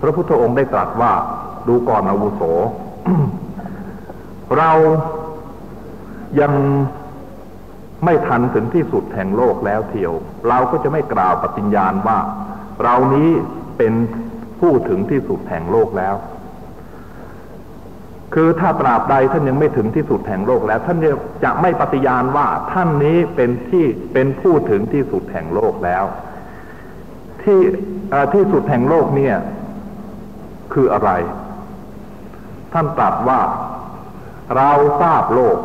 พระพุทธองค์ได้ตรัสว่าดูก่อนอาวุโส เรายังไม่ทันถึงที่สุดแห่งโลกแล้วเทียว เราก็จะไม่กล่าวปฏิญญาณว่า เรานี้เป็นผู้ถึงที่สุดแห่งโลกแล้ว คือถ้าตราบใดท่านยังไม่ถึงที่สุดแห่งโลกแล้ว ท่านจะไม่ปฏิญาณว่าท่านนี้เป็นที่เป็นผู้ถึงที่สุดแห่งโลกแล้ว ที่ที่สุดแห่งโลกเนี่ย คืออะไร ท่านตรัสว่า เราทราบโลก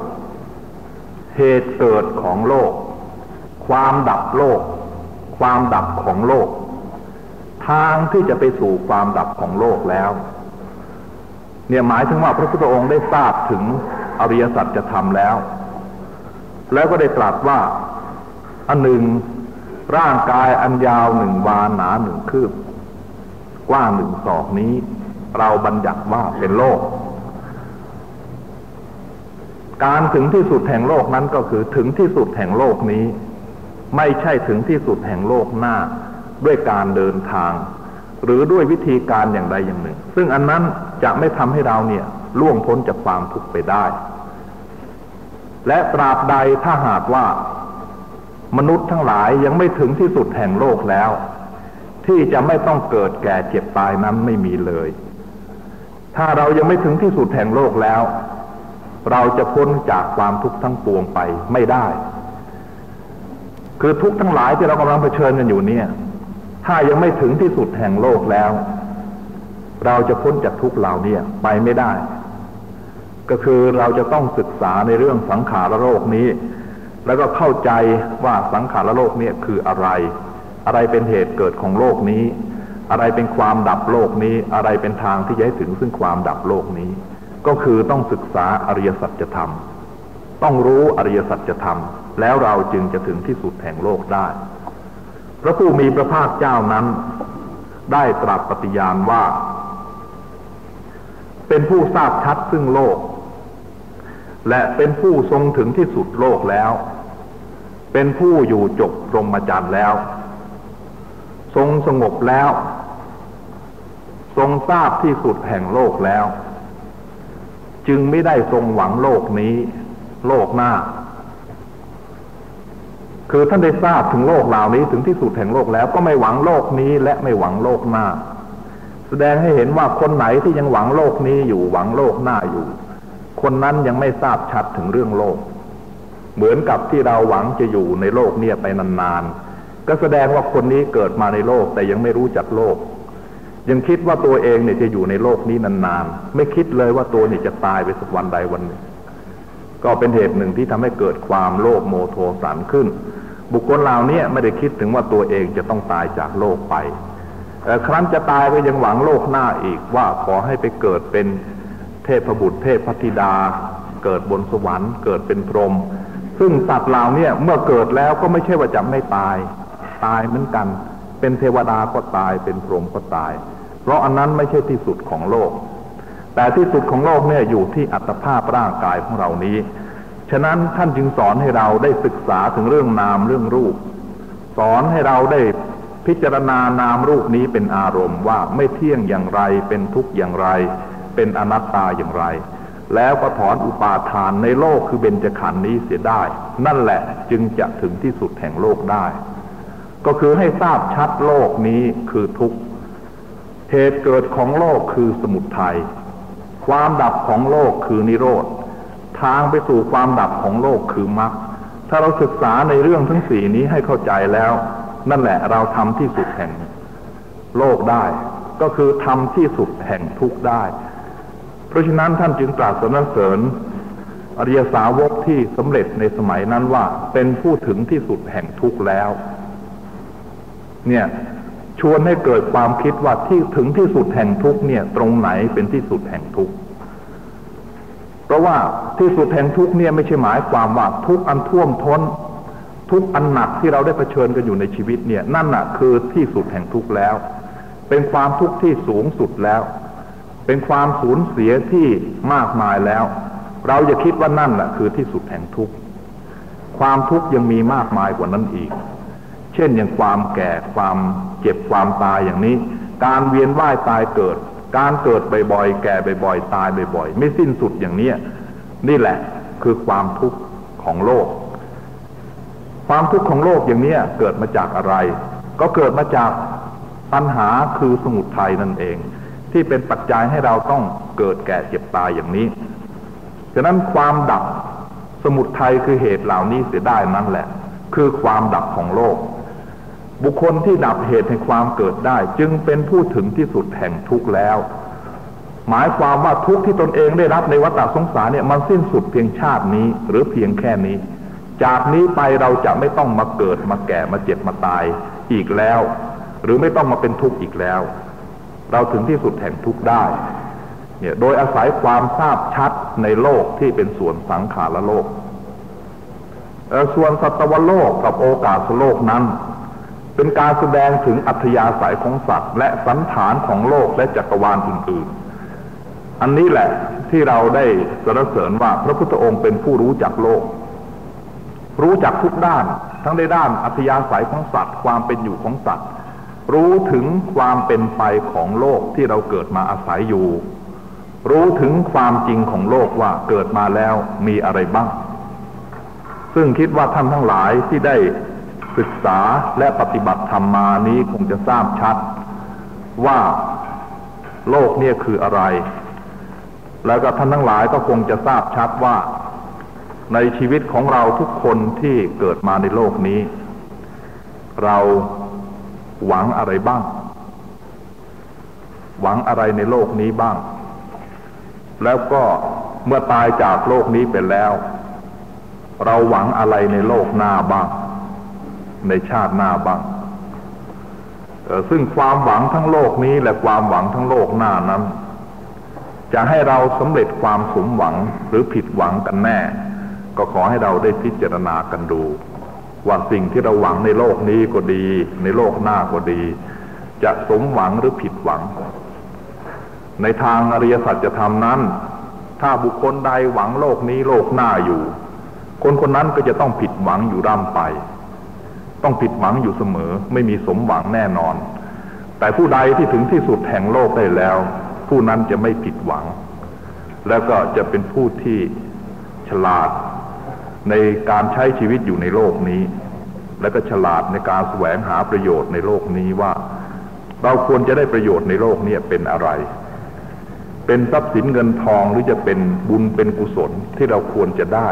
เหตุเกิดของโลก ความดับโลก ความดับของโลก ทางที่จะไปสู่ความดับของโลกแล้ว เนี่ยหมายถึงว่าพระพุทธองค์ได้ทราบถึงอริยสัจจะทำแล้ว แล้วก็ได้ตรัสว่า อันหนึ่งร่างกายอันยาวหนึ่งวาหนาหนึ่งคืบกว้างหนึ่งศอกนี้ เราบัญญัติว่าเป็นโลก การถึงที่สุดแห่งโลกนั้นก็คือถึงที่สุดแห่งโลกนี้ ไม่ใช่ถึงที่สุดแห่งโลกหน้า ด้วยการเดินทาง หรือด้วยวิธีการอย่างใดอย่างหนึ่ง ซึ่งอันนั้นจะไม่ทำให้เราเนี่ยล่วงพ้นจากความทุกข์ไปได้ และตราบใดถ้าหากว่ามนุษย์ทั้งหลายยังไม่ถึงที่สุดแห่งโลกแล้ว ที่จะไม่ต้องเกิดแก่เจ็บตายนั้นไม่มีเลย ถ้าเรายังไม่ถึงที่สุดแห่งโลกแล้ว เราจะพ้นจากความทุกข์ทั้งปวงไปไม่ได้ คือทุกข์ทั้งหลายที่เรากำลังเผชิญกันอยู่เนี่ย ถ้ายังไม่ถึงที่สุดแห่งโลกแล้ว เราจะพ้นจากทุกข์เหล่านี้ไปไม่ได้ ก็คือเราจะต้องศึกษาในเรื่องสังขารโลกนี้ แล้วก็เข้าใจว่าสังขารโลกนี้คืออะไร อะไรเป็นเหตุเกิดของโลกนี้ อะไรเป็นความดับโลกนี้ อะไรเป็นทางที่จะให้ถึงซึ่งความดับโลกนี้ ก็คือต้องศึกษาอริยสัจธรรม ต้องรู้อริยสัจธรรม แล้วเราจึงจะถึงที่สุดแห่งโลกได้ พระผู้มีพระภาคเจ้านั้น ได้ตรัสปฏิญาณว่า เป็นผู้ทราบชัดซึ่งโลก และเป็นผู้ทรงถึงที่สุดโลกแล้ว เป็นผู้อยู่จบพรหมจรรย์แล้ว ทรงสงบแล้ว ทรงทราบที่สุดแห่งโลกแล้ว จึงไม่ได้ทรงหวังโลกนี้ โลกหน้า คือท่านได้ทราบถึงโลกเหล่านี้ถึงที่สุดแห่งโลกแล้ว ก็ไม่หวังโลกนี้และไม่หวังโลกหน้า แสดงให้เห็นว่าคนไหนที่ยังหวังโลกนี้อยู่หวังโลกหน้าอยู่ คนนั้นยังไม่ทราบชัดถึงเรื่องโลก เหมือนกับที่เราหวังจะอยู่ในโลกเนี่ยไปนานๆก็แสดงว่าคนนี้เกิดมาในโลกแต่ยังไม่รู้จักโลก ยังคิดว่าตัวเองเนี่ยจะอยู่ในโลกนี้นานๆ ไม่คิดเลยว่าตัวเนี่ยจะตายไปสักวันใดวันหนึ่ง ก็เป็นเหตุหนึ่งที่ทำให้เกิดความโลภโมโทสันขึ้น บุคคลเหล่านี้ไม่ได้คิดถึงว่าตัวเองจะต้องตายจากโลกไปครั้นจะตายก็ยังหวังโลกหน้าอีกว่าขอให้ไปเกิดเป็นเทพบุตรเทพพัธิดา เกิดบนสวรรค์ เกิดเป็นพรหมซึ่งสัตว์เหล่านี้เมื่อเกิดแล้วก็ไม่ใช่ว่าจะไม่ตาย ตายเหมือนกัน เป็นเทวดาก็ตายเป็นพรหมก็ตาย เพราะอันนั้นไม่ใช่ที่สุดของโลก แต่ที่สุดของโลกเนี่ยอยู่ที่อัตภาพร่างกายของเรานี้ ฉะนั้นท่านจึงสอนให้เราได้ศึกษาถึงเรื่องนามเรื่องรูป สอนให้เราได้พิจารณานามรูปนี้เป็นอารมณ์ว่าไม่เที่ยงอย่างไร เป็นทุกข์อย่างไร เป็นอนัตตาอย่างไร แล้วก็ถอนอุปาทานในโลกคือเบญจขันธ์นี้เสียได้ นั่นแหละจึงจะถึงที่สุดแห่งโลกได้ ก็คือให้ทราบชัดโลกนี้คือทุกข์ เหตุเกิดของโลกคือสมุทัย ความดับของโลกคือนิโรธ ทางไปสู่ความดับของโลกคือมรรค ถ้าเราศึกษาในเรื่องทั้งสี่นี้ให้เข้าใจแล้ว นั่นแหละเราทำที่สุดแห่ง โลกได้ ก็คือทำที่สุดแห่งทุกได้ เพราะฉะนั้นท่านจึงตรัสสรรเสริญอริยสาวกที่สำเร็จในสมัยนั้นว่าเป็นผู้ถึงที่สุดแห่งทุกแล้ว เนี่ย ชวนให้เกิดความคิดว่าที่ถึงที่สุดแห่งทุกเนี่ย ตรงไหนเป็นที่สุดแห่งทุกเพราะว่าที่สุดแห่งทุกเนี่ยไม่ใช่หมายความว่าทุกอันท่วมท้น ทุกอันหนักที่เราได้เผชิญกันอยู่ในชีวิตเนี่ย นั่นน่ะคือที่สุดแห่งทุกแล้ว เป็นความทุกข์ที่สูงสุดแล้ว เป็นความสูญเสียที่มากมายแล้ว เราจะคิดว่านั่นแหละคือที่สุดแห่งทุกข์ความทุกข์ยังมีมากมายกว่านั้นอีก เช่นอย่างความแก่ความ เจ็บความตายอย่างนี้ การเวียนว่ายตายเกิด การเกิดบ่อยๆ แก่บ่อยๆ ตายบ่อยๆ ไม่สิ้นสุดอย่างนี้นี่แหละคือความทุกข์ของโลก ความทุกข์ของโลกอย่างนี้เกิดมาจากอะไร ก็เกิดมาจากปัญหาคือสมุทัยนั่นเอง ที่เป็นปัจจัยให้เราต้องเกิดแก่เจ็บตายอย่างนี้ฉะนั้นความดับสมุทัยคือเหตุเหล่านี้เสียได้นั่นแหละ คือความดับของโลก บุคคลที่ดับเหตุแห่งความเกิดได้ จึงเป็นผู้ถึงที่สุดแห่งทุกข์แล้ว หมายความว่าทุกข์ที่ตนเองได้รับในวัฏสงสารเนี่ยมันสิ้นสุดเพียงชาตินี้ หรือเพียงแค่นี้ จากนี้ไปเราจะไม่ต้องมาเกิดมาแก่มาเจ็บมาตายอีกแล้ว หรือไม่ต้องมาเป็นทุกข์อีกแล้ว เราถึงที่สุดแห่งทุกข์ได้เนี่ยโดยอาศัยความทราบชัดในโลกที่เป็นส่วนสังขารโลกส่วนสัตวโลกกับโอกาสโลกนั้น เป็นการแสดงถึงอัธยาศัยของสัตว์ และสันฐานของโลกและจักรวาลอื่นๆ อันนี้แหละที่เราได้สรรเสริญว่าพระพุทธองค์เป็นผู้รู้จักโลก รู้จักทุกด้าน ทั้งในด้านอัธยาศัยของสัตว์ ความเป็นอยู่ของสัตว์ รู้ถึงความเป็นไปของโลกที่เราเกิดมาอาศัยอยู่ รู้ถึงความจริงของโลกว่าเกิดมาแล้วมีอะไรบ้าง ซึ่งคิดว่าท่านทั้งหลายที่ได้ ศึกษาและปฏิบัติธรรมมานี้คงจะทราบชัด ว่าโลกเนี่ยคืออะไร แล้วก็ท่านทั้งหลายก็คงจะทราบชัดว่า ในชีวิตของเราทุกคนที่เกิดมาในโลกนี้ เราหวังอะไรบ้าง หวังอะไรในโลกนี้บ้าง แล้วก็เมื่อตายจากโลกนี้ไปแล้ว เราหวังอะไรในโลกหน้าบ้าง ในชาติหน้าบ้างซึ่งความหวังทั้งโลกนี้และความหวังทั้งโลกหน้านั้น จะให้เราสำเร็จความสมหวังหรือผิดหวังกันแน่ ก็ขอให้เราได้พิจารณากันดู ว่าสิ่งที่เราหวังในโลกนี้ก็ดี ในโลกหน้าก็ดี จะสมหวังหรือผิดหวัง ในทางอริยสัจจะทำนั้น ถ้าบุคคลใดหวังโลกนี้โลกหน้าอยู่ คนคนนั้นก็จะต้องผิดหวังอยู่ร่ำไป ต้องผิดหวังอยู่เสมอ ไม่มีสมหวังแน่นอน แต่ผู้ใดที่ถึงที่สุดแห่งโลกได้แล้ว ผู้นั้นจะไม่ผิดหวัง แล้วก็จะเป็นผู้ที่ฉลาดในการใช้ชีวิตอยู่ในโลกนี้ และก็ฉลาดในการแสวงหาประโยชน์ในโลกนี้ว่า เราควรจะได้ประโยชน์ในโลกนี้เป็นอะไร เป็นทรัพย์สินเงินทองหรือจะเป็นบุญเป็นกุศลที่เราควรจะได้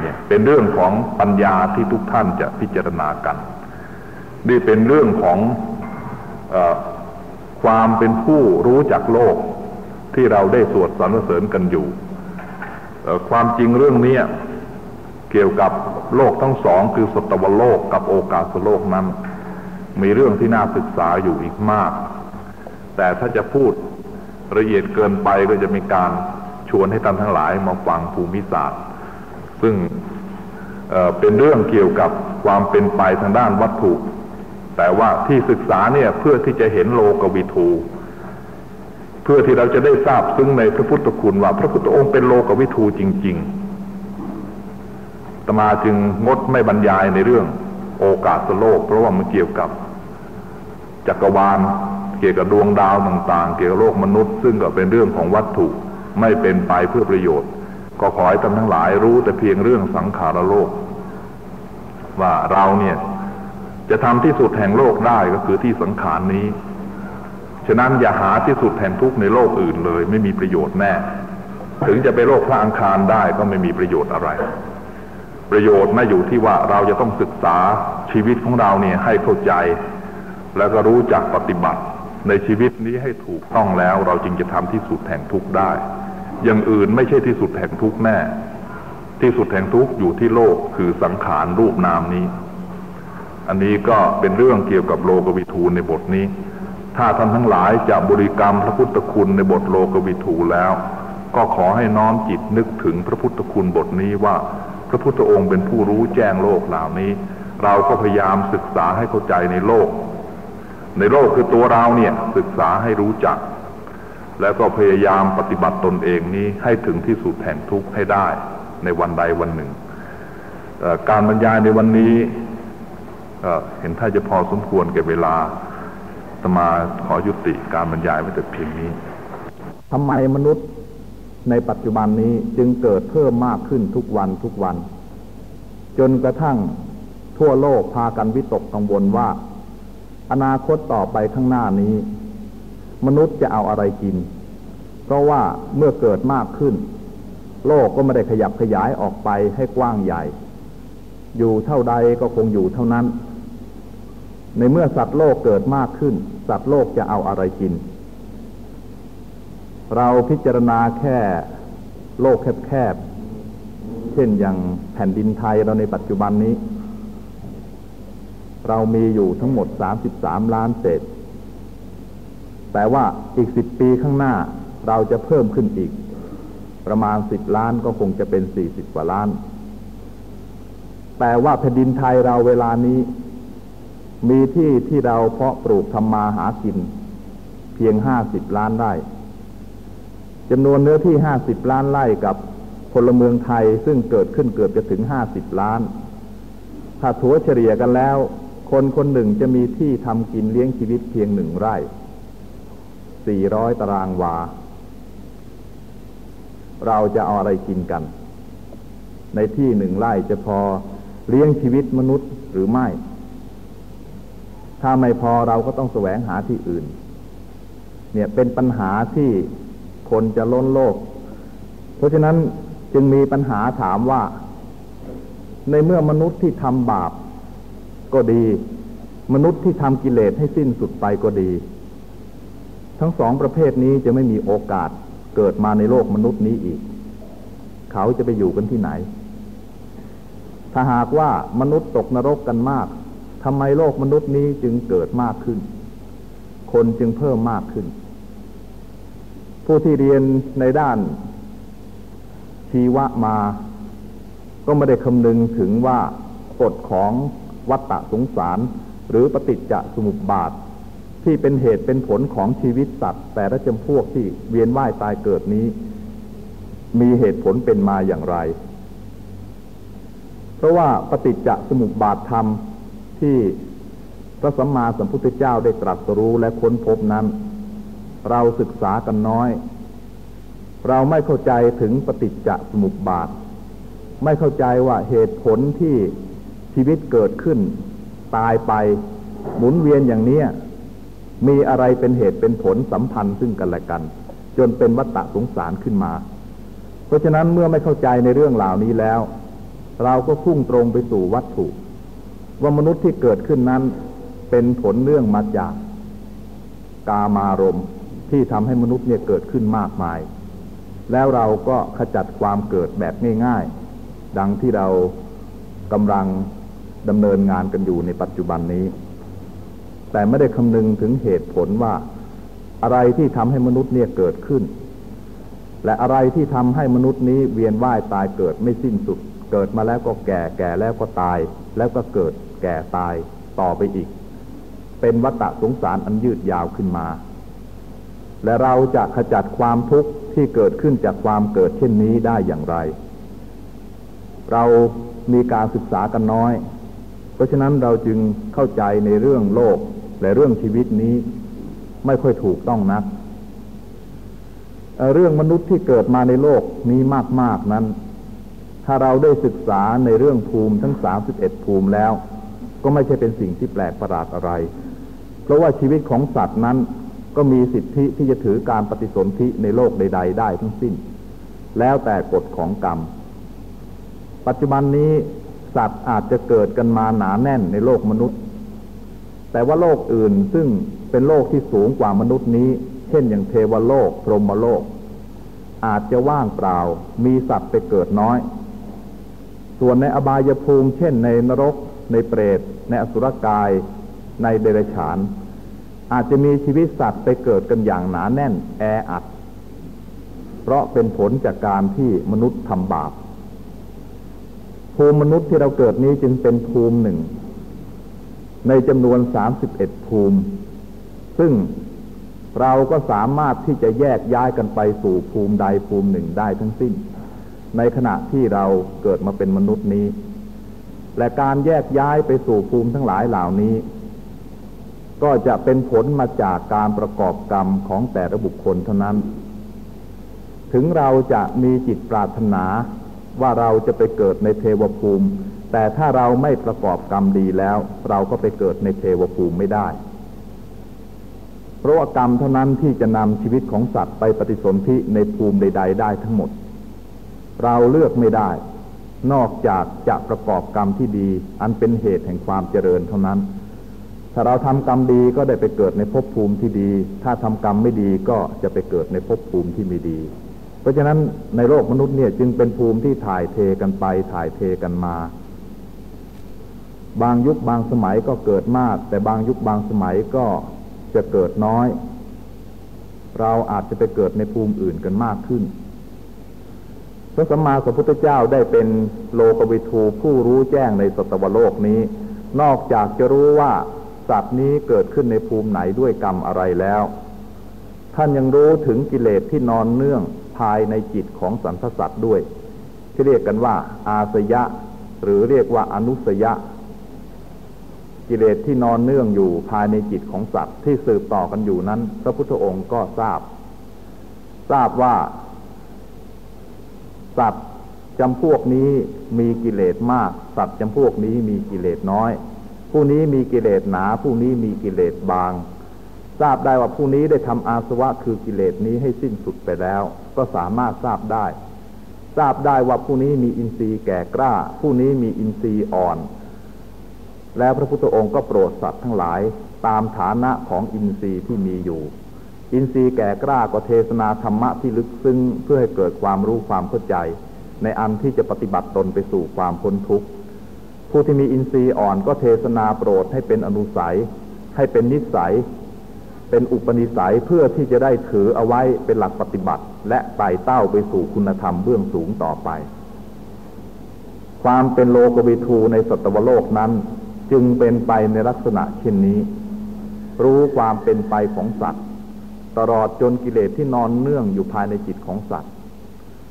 เนี่ยเป็นเรื่องของปัญญาที่ทุกท่านจะพิจารณากันนี่เป็นเรื่องของอความเป็นผู้รู้จักโลกที่เราได้สวดสรรเสริญกันอยู่ความจริงเรื่องนี้เกี่ยวกับโลกทั้งสองคือสตวโลกกับโอกาสโลกนั้น มีเรื่องที่น่าศึกษาอยู่อีกมาก แต่ถ้าจะพูดละเอียดเกินไปก็จะมีการชวนให้ท่านทั้งหลายมาฟังภูมิศาสตร์ ซึ่งเเป็นเรื่องเกี่ยวกับความเป็นไปทางด้านวัตถุ แต่ว่าที่ศึกษาเนี่ยเพื่อที่จะเห็นโลกวิทูเพื่อที่เราจะได้ทราบซึ่งในพระพุทธคุณว่า พระพุทธองค์เป็นโลกวิทูจริง ๆตมาจึงงดไม่บรรยายในเรื่องโอกาสโลก เพราะว่ามันเกี่ยวกับจักรวาล เกี่ยวกับดวงดาวต่าง ๆ เกี่ยวกับโลกมนุษย์ ซึ่งก็เป็นเรื่องของวัตถุไม่เป็นไปเพื่อประโยชน์ ก็ขอให้ท่านทั้งหลายรู้แต่เพียงเรื่องสังขารโลก ว่าเราเนี่ยจะทำที่สุดแห่งโลกได้ก็คือที่สังขารนี้ ฉะนั้นอย่าหาที่สุดแห่งทุกข์ในโลกอื่นเลย ไม่มีประโยชน์แน่ ถึงจะไปโลกพระอังคารได้ก็ไม่มีประโยชน์อะไร ประโยชน์ไม่อยู่ที่ว่าเราจะต้องศึกษาชีวิตของเราเนี่ยให้เข้าใจ แล้วก็รู้จักปฏิบัติในชีวิตนี้ให้ถูกต้องแล้ว เราจึงจะทำที่สุดแห่งทุกข์ได้ อย่างอื่นไม่ใช่ที่สุดแห่งทุกข์แน่ ที่สุดแห่งทุกข์อยู่ที่โลกคือสังขารรูปนามนี้ อันนี้ก็เป็นเรื่องเกี่ยวกับโลกวิทูในบทนี้ ถ้าท่านทั้งหลายจะบริกรรมพระพุทธคุณในบทโลกวิทูแล้ว ก็ขอให้น้อมจิตนึกถึงพระพุทธคุณบทนี้ว่า พระพุทธองค์เป็นผู้รู้แจ้งโลกเหล่านี้ เราก็พยายามศึกษาให้เข้าใจในโลก ในโลกคือตัวเราเนี่ยศึกษาให้รู้จัก แล้วก็พยายามปฏิบัติตนเองนี้ให้ถึงที่สุดแห่งทุกข์ให้ได้ในวันใดวันหนึ่ง การบรรยายในวันนี้เห็นถ้าจะพอสมควรแก่เวลาตมาขอยุติการบรรยายไว้แต่เพียงนี้ทำไมมนุษย์ในปัจจุบันนี้จึงเกิดเพิ่มมากขึ้นทุกวันทุกวัน จนกระทั่งทั่วโลกพากันวิตกกังวลว่า อนาคตต่อไปข้างหน้านี้ มนุษย์จะเอาอะไรกิน เพราะว่าเมื่อเกิดมากขึ้น โลกก็ไม่ได้ขยับขยายออกไปให้กว้างใหญ่ อยู่เท่าใดก็คงอยู่เท่านั้น ในเมื่อสัตว์โลกเกิดมากขึ้น สัตว์โลกจะเอาอะไรกิน เราพิจารณาแค่โลกแคบๆ เช่นอย่างแผ่นดินไทยเราในปัจจุบันนี้ เรามีอยู่ทั้งหมด33ล้านเศษ แต่ว่าอีกสิบปีข้างหน้าเราจะเพิ่มขึ้นอีก ประมาณสิบล้านก็คงจะเป็นสี่สิบกว่าล้าน แต่ว่าแผ่นดินไทยเราเวลานี้ มีที่ที่เราเพาะปลูกทำมาหากิน เพียงห้าสิบล้านไร่จำนวนเนื้อที่ห้าสิบล้านไร่กับพลเมืองไทยซึ่งเกิดขึ้นเกือบจะถึงห้าสิบล้าน ถ้าถัวเฉลี่ยกันแล้ว คนคนหนึ่งจะมีที่ทำกินเลี้ยงชีวิตเพียงหนึ่งไร่ สี่ร้อยตารางวา เราจะเอาอะไรกินกัน ในที่หนึ่งไร่จะพอเลี้ยงชีวิตมนุษย์หรือไม่ ถ้าไม่พอเราก็ต้องแสวงหาที่อื่น เนี่ยเป็นปัญหาที่คนจะล้นโลก เพราะฉะนั้นจึงมีปัญหาถามว่า ในเมื่อมนุษย์ที่ทำบาปก็ดี มนุษย์ที่ทำกิเลสให้สิ้นสุดไปก็ดี ทั้งสองประเภทนี้จะไม่มีโอกาสเกิดมาในโลกมนุษย์นี้อีก เขาจะไปอยู่กันที่ไหน ถ้าหากว่ามนุษย์ตกนรกกันมากทำไมโลกมนุษย์นี้จึงเกิดมากขึ้น คนจึงเพิ่มมากขึ้น ผู้ที่เรียนในด้านชีวะมา ก็ไม่ได้คำนึงถึงว่ากฎของวัฏฏะสงสาร หรือปฏิจจสมุปบาท ที่เป็นเหตุเป็นผลของชีวิตสัตว์ แต่ละจำพวกที่เวียนว่ายตายเกิดนี้ มีเหตุผลเป็นมาอย่างไร เพราะว่าปฏิจจสมุปบาทธรรมที่พระสัมมาสัมพุทธเจ้าได้ตรัสรู้และค้นพบนั้น เราศึกษากันน้อย เราไม่เข้าใจถึงปฏิจจสมุปบาท ไม่เข้าใจว่าเหตุผลที่ชีวิตเกิดขึ้น ตายไป หมุนเวียนอย่างเนี้ย มีอะไรเป็นเหตุเป็นผลสัมพันธ์ซึ่งกันและกัน จนเป็นวัฏฏะสงสารขึ้นมา เพราะฉะนั้นเมื่อไม่เข้าใจในเรื่องเหล่านี้แล้ว เราก็พุ่งตรงไปสู่วัตถุ ว่ามนุษย์ที่เกิดขึ้นนั้น เป็นผลเนื่องมาจาก กามารมณ์ที่ทำให้มนุษย์เนี่ยเกิดขึ้นมากมาย แล้วเราก็ขจัดความเกิดแบบง่าย ๆ ดังที่เรากำลังดำเนินงานกันอยู่ในปัจจุบันนี้ แต่ไม่ได้คำนึงถึงเหตุผลว่าอะไรที่ทำให้มนุษย์เนี่ยเกิดขึ้น และอะไรที่ทำให้มนุษย์นี้เวียนว่ายตายเกิดไม่สิ้นสุด เกิดมาแล้วก็แก่แก่แล้วก็ตาย แล้วก็เกิดแก่ตายต่อไปอีก เป็นวัฏสงสารอันยืดยาวขึ้นมา และเราจะขจัดความทุกข์ที่เกิดขึ้นจากความเกิดเช่นนี้ได้อย่างไร เรามีการศึกษากันน้อย เพราะฉะนั้นเราจึงเข้าใจในเรื่องโลก และเรื่องชีวิตนี้ไม่ค่อยถูกต้องนักเรื่องมนุษย์ที่เกิดมาในโลกนี้มาก ๆ นั้น ถ้าเราได้ศึกษาในเรื่องภูมิทั้งสามสิบเอ็ดภูมิแล้ว ก็ไม่ใช่เป็นสิ่งที่แปลกประหลาดอะไร เพราะว่าชีวิตของสัตว์นั้นก็มีสิทธิที่จะถือการปฏิสนธิในโลกใด ๆ ได้ทั้งสิ้น แล้วแต่กฎของกรรม ปัจจุบันนี้สัตว์อาจจะเกิดกันมาหนาแน่นในโลกมนุษย์ แต่ว่าโลกอื่นซึ่งเป็นโลกที่สูงกว่ามนุษย์นี้ เช่นอย่างเทวโลก พรหมโลก อาจจะว่างเปล่า มีสัตว์ไปเกิดน้อย ส่วนในอบายภูมิ เช่นในนรก ในเปรต ในอสุรกาย ในเดรัจฉาน อาจจะมีชีวิตสัตว์ไปเกิดกันอย่างหนาแน่น แออัด เพราะเป็นผลจากการที่มนุษย์ทำบาปภูมิมนุษย์ที่เราเกิดนี้จึงเป็นภูมิหนึ่ง ในจำนวนสามสิบเอ็ดภูมิ ซึ่งเราก็สามารถที่จะแยกย้ายกันไปสู่ภูมิใดภูมิหนึ่งได้ทั้งสิ้น ในขณะที่เราเกิดมาเป็นมนุษย์นี้ และการแยกย้ายไปสู่ภูมิทั้งหลายเหล่านี้ ก็จะเป็นผลมาจากการประกอบกรรมของแต่ละบุคคลเท่านั้น ถึงเราจะมีจิตปรารถนาว่าเราจะไปเกิดในเทวภูมิ แต่ถ้าเราไม่ประกอบกรรมดีแล้ว เราก็ไปเกิดในเทวภูมิไม่ได้ เพราะว่ากรรมเท่านั้นที่จะนำชีวิตของสัตว์ไปปฏิสนธิในภูมิใด ๆ ได้ทั้งหมด เราเลือกไม่ได้ นอกจากจะประกอบกรรมที่ดี อันเป็นเหตุแห่งความเจริญเท่านั้น ถ้าเราทำกรรมดีก็ได้ไปเกิดในภพภูมิที่ดี ถ้าทำกรรมไม่ดีก็จะไปเกิดในภพภูมิที่ไม่ดีราะฉะนั้นในโลกมนุษย์เนี่ยจึงเป็นภูมิที่ถ่ายเทกันไปถ่ายเทกันมา บางยุคบางสมัยก็เกิดมาก แต่บางยุคบางสมัยก็จะเกิดน้อย เราอาจจะไปเกิดในภูมิอื่นกันมากขึ้น พระสัมมาสัมพุทธเจ้าได้เป็นโลกวิทูผู้รู้แจ้งในสตวโลกนี้ นอกจากจะรู้ว่าสัตว์นี้เกิดขึ้นในภูมิไหนด้วยกรรมอะไรแล้ว ท่านยังรู้ถึงกิเลสที่นอนเนื่องภายในจิตของสันทสัตว์ด้วย ที่เรียกกันว่าอาสยะ หรือเรียกว่าอนุสยะ กิเลสที่นอนเนื่องอยู่ภายในจิตของสัตว์ที่สืบต่อกันอยู่นั้น พระพุทธองค์ก็ทราบ ทราบว่าสัตว์จำพวกนี้มีกิเลสมาก สัตว์จำพวกนี้มีกิเลสน้อย ผู้นี้มีกิเลสหนา ผู้นี้มีกิเลสบาง ทราบได้ว่าผู้นี้ได้ทำอาสวะคือกิเลสนี้ให้สิ้นสุดไปแล้ว ก็สามารถทราบได้ ทราบได้ว่าผู้นี้มีอินทรีย์แก่กล้า ผู้นี้มีอินทรีย์อ่อน แล้วพระพุทธองค์ก็โปรดสัตว์ทั้งหลายตามฐานะของอินทรีย์ที่มีอยู่ อินทรีย์แก่กล้าก็เทศนาธรรมะที่ลึกซึ้งเพื่อให้เกิดความรู้ความเข้าใจ ในอันที่จะปฏิบัติตนไปสู่ความพ้นทุกข์ผู้ที่มีอินทรีย์อ่อนก็เทศนาโปรดให้เป็นอนุสัย ให้เป็นนิสัย เป็นอุปนิสัยเพื่อที่จะได้ถือเอาไว้เป็นหลักปฏิบัติ และไต่เต้าไปสู่คุณธรรมเบื้องสูงต่อไป ความเป็นโลกวิทูในสัตวโลกนั้น จึงเป็นไปในลักษณะเช่นนี้ รู้ความเป็นไปของสัตว์ ตลอดจนกิเลสที่นอนเนื่องอยู่ภายในจิตของสัตว์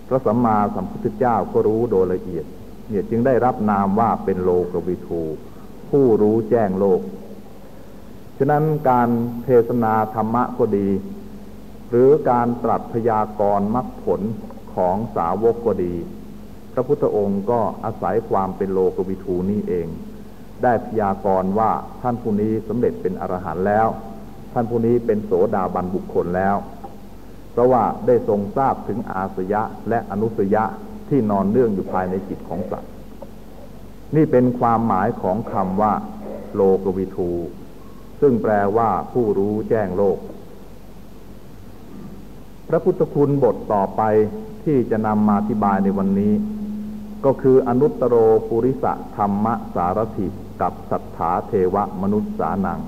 พระสัมมาสัมพุทธเจ้าก็รู้โดยละเอียด เนี่ยจึงได้รับนามว่าเป็นโลกวิทูผู้รู้แจ้งโลก ฉะนั้นการเทศนาธรรมะก็ดี หรือการตรัสพยากรณ์มรรคผลของสาวกก็ดี พระพุทธองค์ก็อาศัยความเป็นโลกวิทูนี้เอง ได้พยากรณ์ว่าท่านผู้นี้สำเร็จเป็นอรหันต์แล้ว ท่านผู้นี้เป็นโสดาบันบุคคลแล้ว เพราะว่าได้ทรงทราบถึงอาสยะและอนุสยะที่นอนเนื่องอยู่ภายในจิตของสัตว์นี่เป็นความหมายของคำว่า โลกวิทู ซึ่งแปลว่าผู้รู้แจ้งโลก พระพุทธคุณบทต่อไปที่จะนำมาอธิบายในวันนี้ ก็คืออนุตตรโรปุริสะธรรมสารถิ กับสัทธาเทวมนุษย์สานัง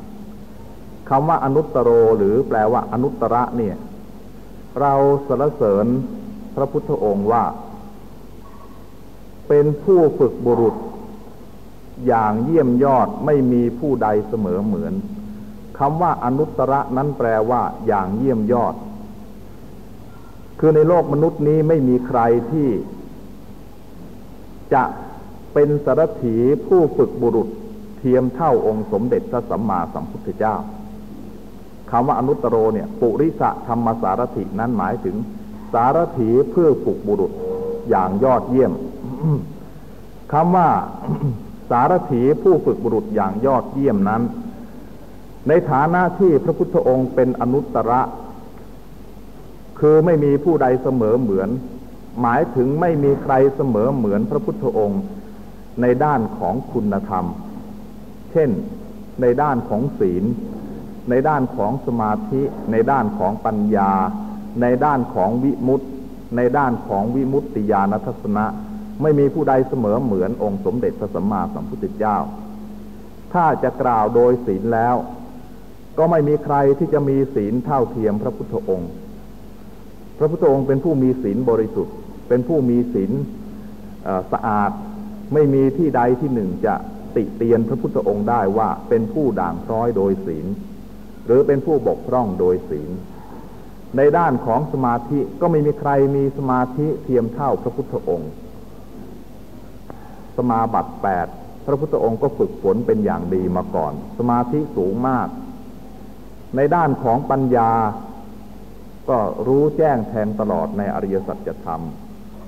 คำว่าอนุตตรโรหรือแปลว่าอนุตตระเนี่ย เราสรรเสริญพระพุทธองค์ว่า เป็นผู้ฝึกบุรุษ อย่างเยี่ยมยอดไม่มีผู้ใดเสมอเหมือนคำว่าอนุตตระนั้นแปลว่า อย่างเยี่ยมยอด คือในโลกมนุษย์นี้ไม่มีใครที่จะ เป็นสารถีผู้ฝึกบุรุษเทียมเท่าองค์สมเด็จพระสัมมาสัมพุทธเจ้าคำว่าอนุตตรโรเนี่ยปุริสะธรรมสารถินั้นหมายถึงสารถีเพื่อฝึกบุรุษอย่างยอดเยี่ยมคำว่าสารถีผู้ฝึกบุรุษอย่างยอดเยี่ยมนั้น ในฐานะที่พระพุทธองค์เป็นอนุตตระ คือไม่มีผู้ใดเสมอเหมือน หมายถึงไม่มีใครเสมอเหมือนพระพุทธองค์ ในด้านของคุณธรรม เช่นในด้านของศีล ในด้านของสมาธิ ในด้านของปัญญา ในด้านของวิมุตติ ในด้านของวิมุตติญาณทัศนะ ไม่มีผู้ใดเสมอเหมือนองค์สมเด็จพระสัมมาสัมพุทธเจ้า ถ้าจะกล่าวโดยศีลแล้ว ก็ไม่มีใครที่จะมีศีลเท่าเทียมพระพุทธองค์ พระพุทธองค์เป็นผู้มีศีลบริสุทธิ์ เป็นผู้มีศีลสะอาด ไม่มีที่ใดที่หนึ่งจะติเตียนพระพุทธองค์ได้ว่าเป็นผู้ด่างพร้อยโดยศีล หรือเป็นผู้บกพร่องโดยศีล ในด้านของสมาธิก็ไม่มีใครมีสมาธิเทียมเท่าพระพุทธองค์ สมาบัติแปดพระพุทธองค์ก็ฝึกฝนเป็นอย่างดีมาก่อน สมาธิสูงมาก ในด้านของปัญญา ก็รู้แจ้งแทงตลอดในอริยสัจธรรม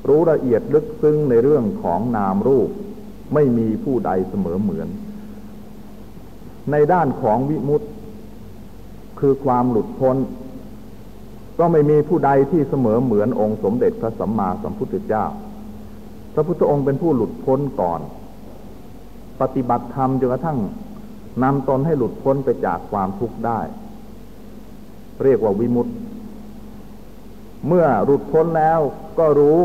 รู้ละเอียดลึกซึ้งในเรื่องของนามรูป ไม่มีผู้ใดเสมอเหมือน ในด้านของวิมุตติ คือความหลุดพ้น ก็ไม่มีผู้ใดที่เสมอเหมือนองค์สมเด็จพระสัมมาสัมพุทธเจ้า พระพุทธองค์เป็นผู้หลุดพ้นก่อน ปฏิบัติธรรมจนกระทั่งนำตนให้หลุดพ้นไปจากความทุกข์ได้ เรียกว่าวิมุตติ เมื่อหลุดพ้นแล้วก็รู้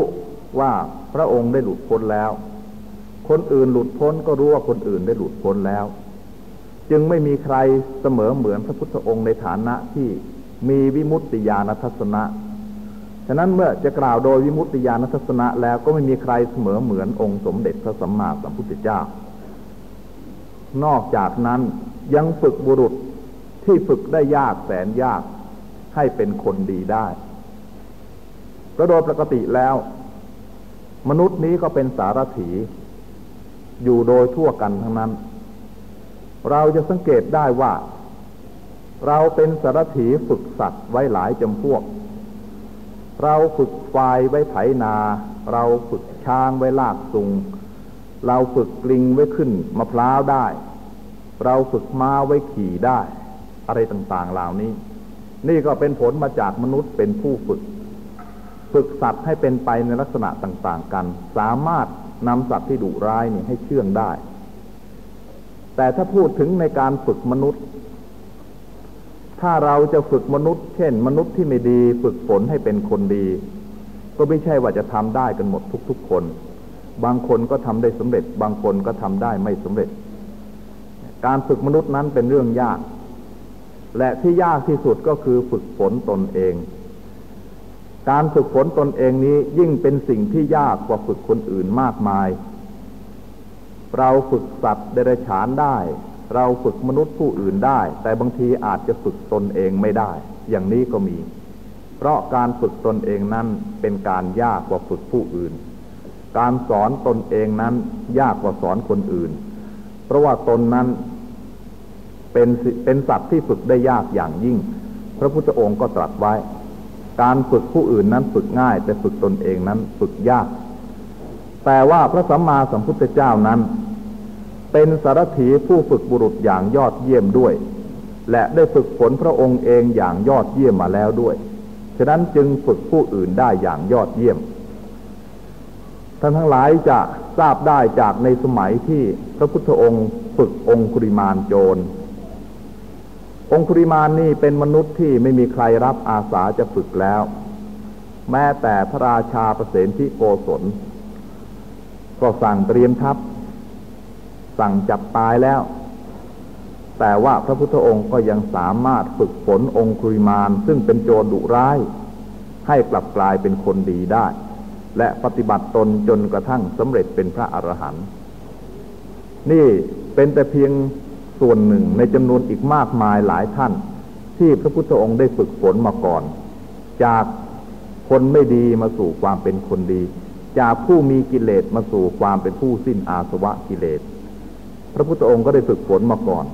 ว่าพระองค์ได้หลุดพ้นแล้ว คนอื่นหลุดพ้นก็รู้ว่าคนอื่นได้หลุดพ้นแล้ว จึงไม่มีใครเสมอเหมือนพระพุทธองค์ในฐานะที่มีวิมุตติญาณทัศนะ ฉะนั้นเมื่อจะกล่าวโดยวิมุตติญาณทัศนะแล้วก็ไม่มีใครเสมอเหมือนองค์สมเด็จพระสัมมาสัมพุทธเจ้า นอกจากนั้นยังฝึกบุรุษที่ฝึกได้ยากแสนยากให้เป็นคนดีได้ก็โดยปกติแล้ว มนุษย์นี้ก็เป็นสารถี อยู่โดยทั่วกันทั้งนั้น เราจะสังเกตได้ว่า เราเป็นสารถีฝึกสัตว์ไว้หลายจำพวก เราฝึกควายไว้ไถนา เราฝึกช้างไว้ลากสุง เราฝึกกลิงไว้ขึ้นมะพร้าวได้ เราฝึกม้าไว้ขี่ได้ อะไรต่างๆเหล่านี้ นี่ก็เป็นผลมาจากมนุษย์เป็นผู้ฝึก ฝึกสัตว์ให้เป็นไปในลักษณะต่าง ๆ กัน สามารถนำสัตว์ที่ดุร้ายนี่ให้เชื่องได้ แต่ถ้าพูดถึงในการฝึกมนุษย์ ถ้าเราจะฝึกมนุษย์ เช่น มนุษย์ที่ไม่ดี ฝึกฝนให้เป็นคนดี ก็ไม่ใช่ว่าจะทำได้กันหมดทุก ๆ คน บางคนก็ทำได้สำเร็จ บางคนก็ทำได้ไม่สำเร็จ การฝึกมนุษย์นั้นเป็นเรื่องยาก และที่ยากที่สุดก็คือฝึกฝนตนเอง การฝึกฝนตนเองนี้ยิ่งเป็นสิ่งที่ยากกว่าฝึกคนอื่นมากมาย เราฝึกสัตว์เดรัจฉานได้ เราฝึกมนุษย์ผู้อื่นได้ แต่บางทีอาจจะฝึกตนเองไม่ได้ อย่างนี้ก็มี เพราะการฝึกตนเองนั้นเป็นการยากกว่าฝึกผู้อื่น การสอนตนเองนั้นยากกว่าสอนคนอื่น เพราะว่าตนนั้นเป็นเป็นสัตว์ที่ฝึกได้ยากอย่างยิ่ง พระพุทธองค์ก็ตรัสไว้ การฝึกผู้อื่นนั้นฝึกง่าย แต่ฝึกตนเองนั้นฝึกยาก แต่ว่าพระสัมมาสัมพุทธเจ้านั้น เป็นสารถีผู้ฝึกบุรุษอย่างยอดเยี่ยมด้วย และได้ฝึกฝนพระองค์เองอย่างยอดเยี่ยมมาแล้วด้วย ฉะนั้นจึงฝึกผู้อื่นได้อย่างยอดเยี่ยม ท่านทั้งหลายจะทราบได้จากในสมัยที่พระพุทธองค์ฝึกองคุริมานโจร องคุริมานนี่เป็นมนุษย์ที่ไม่มีใครรับอาสาจะฝึกแล้ว แม้แต่พระราชาประเสนที่โกศล ก็สั่งเตรียมทัพ สั่งจับตายแล้ว แต่ว่าพระพุทธองค์ก็ยังสามารถฝึกฝนองคุริมานซึ่งเป็นโจรดุร้าย ให้กลับกลายเป็นคนดีได้ และปฏิบัติตนจนกระทั่งสำเร็จเป็นพระอรหันต์นี่เป็นแต่เพียง ส่วนหนึ่งในจำนวนอีกมากมายหลายท่าน ที่พระพุทธองค์ได้ฝึกฝนมาก่อน จากคนไม่ดีมาสู่ความเป็นคนดี จากผู้มีกิเลสมาสู่ความเป็นผู้สิ้นอาสวะกิเลส พระพุทธองค์ก็ได้ฝึกฝนมาก่อน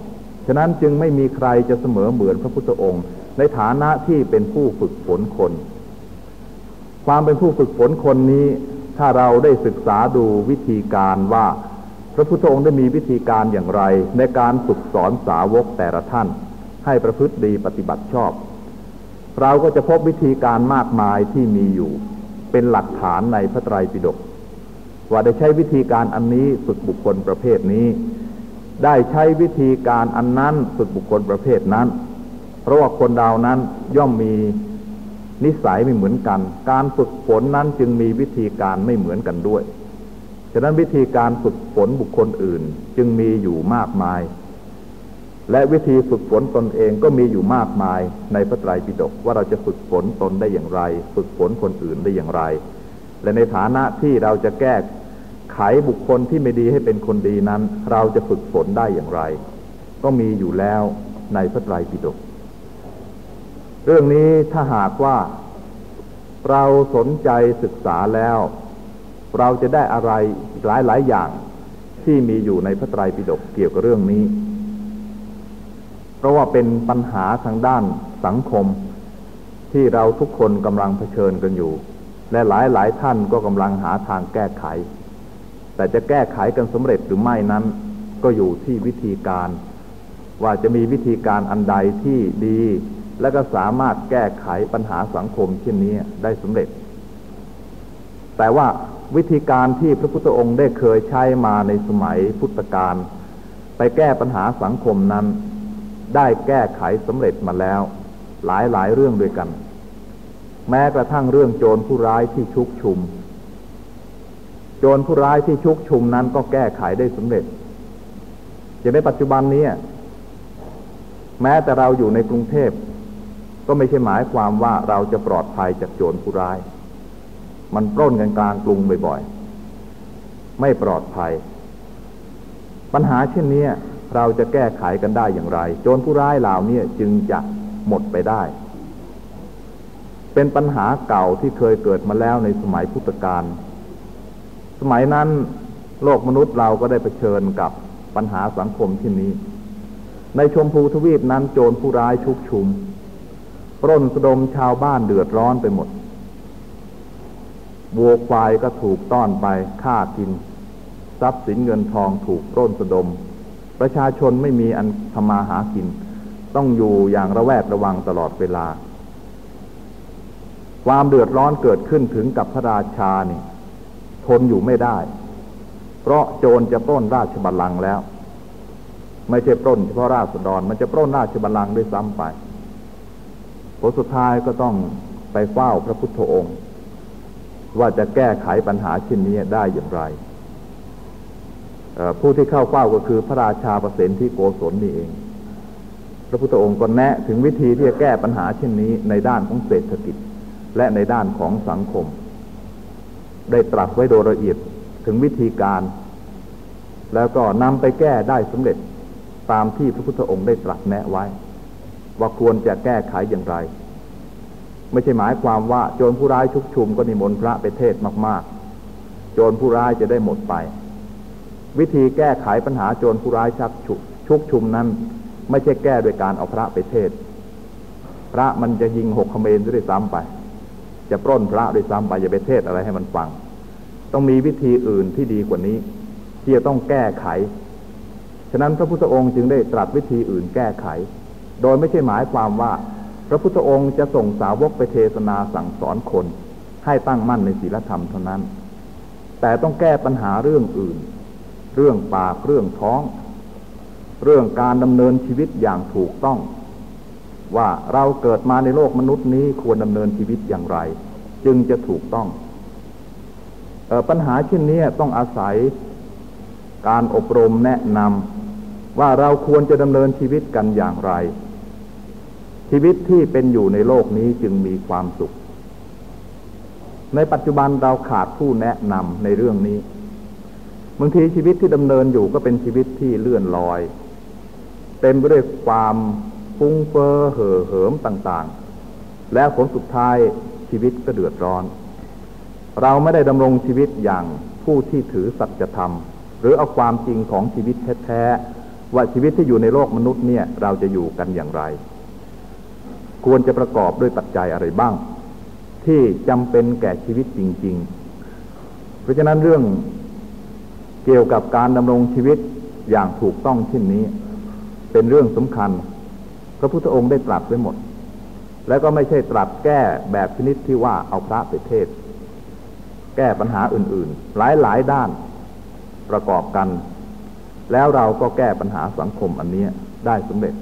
ฉะนั้นจึงไม่มีใครจะเสมอเหมือนพระพุทธองค์ ในฐานะที่เป็นผู้ฝึกฝนคน ความเป็นผู้ฝึกฝนคนนี้ ถ้าเราได้ศึกษาดูวิธีการว่า พระพุทธองค์ได้มีวิธีการอย่างไร ในการฝึกสอนสาวกแต่ละท่าน ให้ประพฤติดีปฏิบัติชอบ เราก็จะพบวิธีการมากมายที่มีอยู่ เป็นหลักฐานในพระไตรปิฎกว่าได้ใช้วิธีการอันนี้ฝึกบุคคลประเภทนี้ ได้ใช้วิธีการอันนั้นฝึกบุคคลประเภทนั้น เพราะว่าคนดาวนั้นย่อมมีนิสัยไม่เหมือนกัน การฝึกฝนนั้นจึงมีวิธีการไม่เหมือนกันด้วย ฉะนั้นวิธีการฝึกฝนบุคคลอื่นจึงมีอยู่มากมาย และวิธีฝึกฝนตนเองก็มีอยู่มากมายในพระไตรปิฎกว่าเราจะฝึกฝนตนได้อย่างไร ฝึกฝนคนอื่นได้อย่างไร และในฐานะที่เราจะแก้ไขบุคคลที่ไม่ดีให้เป็นคนดีนั้น เราจะฝึกฝนได้อย่างไร ก็มีอยู่แล้วในพระไตรปิฎกเรื่องนี้ถ้าหากว่าเราสนใจศึกษาแล้ว เราจะได้อะไรหลายหลายอย่างที่มีอยู่ในพระไตรปิฎกเกี่ยวกับเรื่องนี้ เพราะว่าเป็นปัญหาทางด้านสังคม ที่เราทุกคนกำลังเผชิญกันอยู่ และหลายหลายท่านก็กำลังหาทางแก้ไข แต่จะแก้ไขกันสำเร็จหรือไม่นั้น ก็อยู่ที่วิธีการ ว่าจะมีวิธีการอันใดที่ดี และก็สามารถแก้ไขปัญหาสังคมเช่นนี้ได้สำเร็จ แต่ว่า วิธีการที่พระพุทธองค์ได้เคยใช้มาในสมัยพุทธกาลไปแก้ปัญหาสังคมนั้น ได้แก้ไขสำเร็จมาแล้ว หลายหลายเรื่องด้วยกัน แม้กระทั่งเรื่องโจรผู้ร้ายที่ชุกชุม โจรผู้ร้ายที่ชุกชุมนั้นก็แก้ไขได้สำเร็จอย่างในปัจจุบันนี้แม้แต่เราอยู่ในกรุงเทพก็ไม่ใช่หมายความว่าเราจะปลอดภัยจากโจรผู้ร้าย มันปล้นกันกลางกรุงบ่อยๆ ไม่ปลอดภัย ปัญหาเช่นนี้เราจะแก้ไขกันได้อย่างไร โจรผู้ร้ายเหล่านี้จึงจะหมดไปได้ เป็นปัญหาเก่าที่เคยเกิดมาแล้วในสมัยพุทธกาลสมัยนั้นโลกมนุษย์เราก็ได้เผชิญกับปัญหาสังคมที่นี้ ในชมพูทวีปนั้นโจรผู้ร้ายชุกชุมปล้นสะดมชาวบ้านเดือดร้อนไปหมด วัวควายก็ถูกต้อนไปฆ่ากิน ทรัพย์สินเงินทองถูกร่นสะดม ประชาชนไม่มีอันทำมาหากิน ต้องอยู่อย่างระแวดระวังตลอดเวลา ความเดือดร้อนเกิดขึ้นถึงกับพระราชานี่ทนอยู่ไม่ได้ เพราะโจรจะปล้นราชบัลลังก์แล้ว ไม่ใช่ปล้นเฉพาะราษฎร มันจะปล้นราชบัลลังก์ด้วยซ้ำไปผลสุดท้ายก็ต้องไปเฝ้าพระพุทธองค์ ว่าจะแก้ไขปัญหาเช่นนี้ได้อย่างไร ผู้ที่เข้าเฝ้าก็คือพระราชาประสิทธิโกศลนี่เอง พระพุทธองค์ก็แนะถึงวิธีที่จะแก้ปัญหาเช่นนี้ในด้านของเศรษฐกิจ และในด้านของสังคม ได้ตรัสไว้โดยละเอียดถึงวิธีการ แล้วก็นำไปแก้ได้สำเร็จตามที่พระพุทธองค์ได้ตรัสแนะไว้ ว่าควรจะแก้ไขอย่างไร ไม่ใช่หมายความว่าโจรผู้ร้ายชุกชุมก็นิมนต์พระไปเทศมาก ๆ โจรผู้ร้ายจะได้หมดไป วิธีแก้ไขปัญหาโจรผู้ร้ายชักชุกชุมนั้น ไม่ใช่แก้โดยการเอาพระไปเทศ พระมันจะยิงหกขเมรด้วยซ้ำไป จะปล้นพระด้วยซ้ำไปอย่าไปเทศอะไรให้มันฟัง ต้องมีวิธีอื่นที่ดีกว่านี้ ที่จะต้องแก้ไขฉะนั้นพระพุทธองค์จึงได้ตรัสวิธีอื่นแก้ไข โดยไม่ใช่หมายความว่า พระพุทธองค์จะส่งสาวกไปเทศนาสั่งสอนคน ให้ตั้งมั่นในศีลธรรมเท่านั้น แต่ต้องแก้ปัญหาเรื่องอื่น เรื่องปากเรื่องท้อง เรื่องการดำเนินชีวิตอย่างถูกต้อง ว่าเราเกิดมาในโลกมนุษย์นี้ควรดำเนินชีวิตอย่างไร จึงจะถูกต้องออปัญหาเช่นนี้ต้องอาศัยการอบรมแนะนำว่าเราควรจะดำเนินชีวิตกันอย่างไร ชีวิตที่เป็นอยู่ในโลกนี้จึงมีความสุข ในปัจจุบันเราขาดผู้แนะนำในเรื่องนี้บางทีชีวิตที่ดำเนินอยู่ก็เป็นชีวิตที่เลื่อนลอย เต็มไปด้วยความฟุ้งเฟ้อเห่อเหิมต่างๆ และผลสุดท้ายชีวิตก็เดือดร้อน เราไม่ได้ดำรงชีวิตอย่างผู้ที่ถือสัจธรรม หรือเอาความจริงของชีวิตแท้ๆว่าชีวิตที่อยู่ในโลกมนุษย์เนี่ยเราจะอยู่กันอย่างไร ควรจะประกอบด้วยปัจจัยอะไรบ้าง ที่จำเป็นแก่ชีวิตจริง ๆ เพราะฉะนั้นเรื่องเกี่ยวกับการดำรงชีวิตอย่างถูกต้องเช่นนี้ เป็นเรื่องสำคัญ พระพุทธองค์ได้ตรัสไว้หมด แล้วก็ไม่ใช่ตรัสแก้แบบชนิดที่ว่าเอาพระไปเทศ แก้ปัญหาอื่นๆ หลายหลายด้านประกอบกัน แล้วเราก็แก้ปัญหาสังคมอันนี้ได้สำเร็จ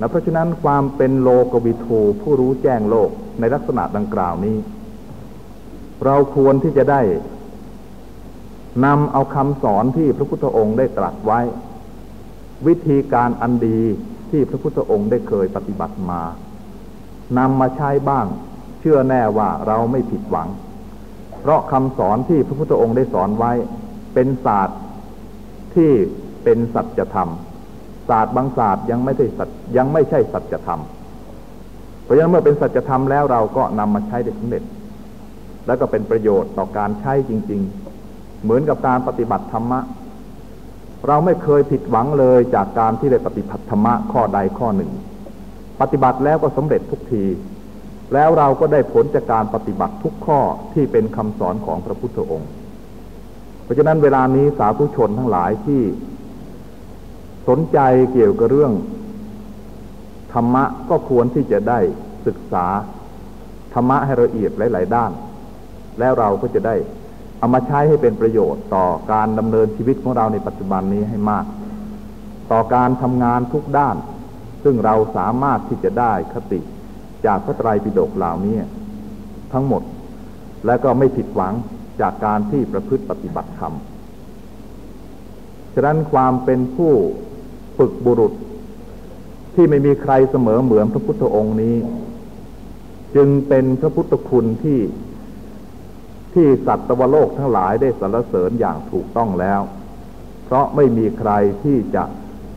นะเพราะฉะนั้นความเป็นโลกวิทูผู้รู้แจ้งโลกในลักษณะดังกล่าวนี้ เราควรที่จะได้นำเอาคำสอนที่พระพุทธองค์ได้ตรัสไว้ วิธีการอันดีที่พระพุทธองค์ได้เคยปฏิบัติมานำมาใช้บ้าง เชื่อแน่ว่าเราไม่ผิดหวัง เพราะคำสอนที่พระพุทธองค์ได้สอนไว้ เป็นศาสตร์ที่เป็นสัจธรรม ศาสตร์บางศาสตร์ยังไม่ใช่สัจยังไม่ใช่สัจธรรม เพราะฉะนั้นเมื่อเป็นสัจธรรมแล้วเราก็นำมาใช้ได้สำเร็จ แล้วก็เป็นประโยชน์ต่อการใช้จริง ๆ เหมือนกับการปฏิบัติธรรมะ เราไม่เคยผิดหวังเลยจากการที่ได้ปฏิบัติธรรมะข้อใดข้อหนึ่ง ปฏิบัติแล้วก็สำเร็จทุกที แล้วเราก็ได้ผลจากการปฏิบัติทุกข้อที่เป็นคำสอนของพระพุทธองค์ เพราะฉะนั้นเวลานี้สาธุชนทั้งหลายที่ สนใจเกี่ยวกับเรื่อง ธรรมะก็ควรที่จะได้ศึกษา ธรรมะให้ละเอียดหลาย ๆ ด้าน แล้วเราก็จะได้เอามาใช้ให้เป็นประโยชน์ต่อการดำเนินชีวิตของเราในปัจจุบันนี้ให้มาก ต่อการทำงานทุกด้าน ซึ่งเราสามารถที่จะได้คติจากพระไตรปิฎกเหล่านี้ทั้งหมด และก็ไม่ผิดหวังจากการที่ประพฤติปฏิบัติธรรม ฉะนั้นความเป็นผู้ ฝึกบุรุษ ที่ไม่มีใครเสมอเหมือนพระพุทธองค์นี้ จึงเป็นพระพุทธคุณที่ที่สัตวโลกทั้งหลายได้สรรเสริญอย่างถูกต้องแล้ว เพราะไม่มีใครที่จะ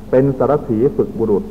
เป็นสารถีฝึกบุรุษ